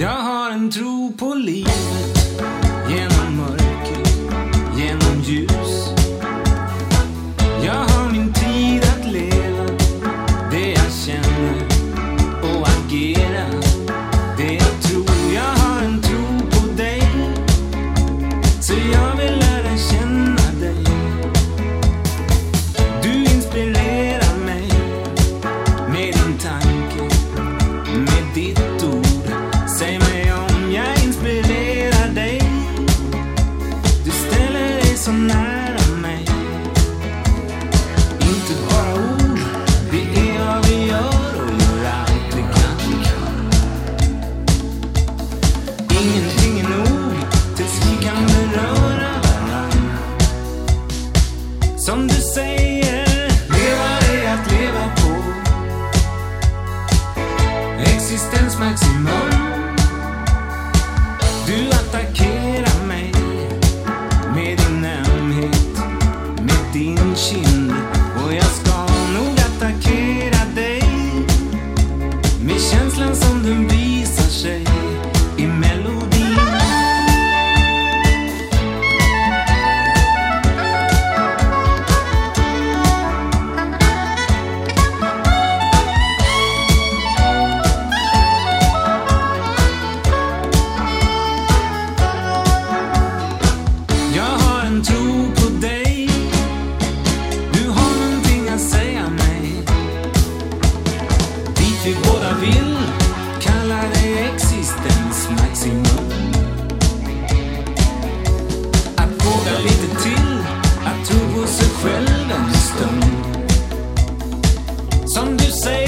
Jag har en tro på livet. existensmaximum. Du attackerar mig med din ömhet, med din kind. Some do say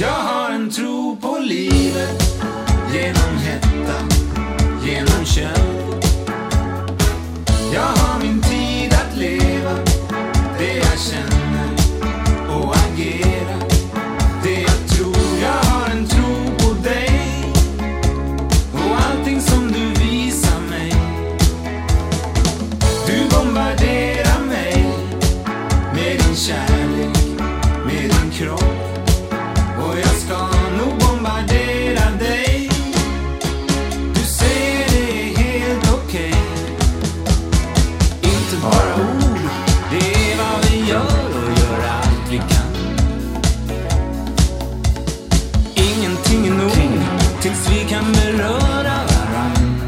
Jag har en tro på livet genom hetta, genom kön bara ord, det är vad vi gör och gör allt vi kan. Ingenting är nog tills vi kan beröra varann.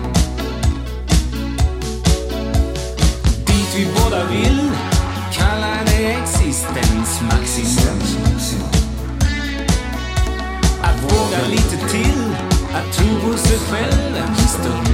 Dit vi båda vill, kalla det existensmaximum. Att våga lite till, att tro på sig själv en stund.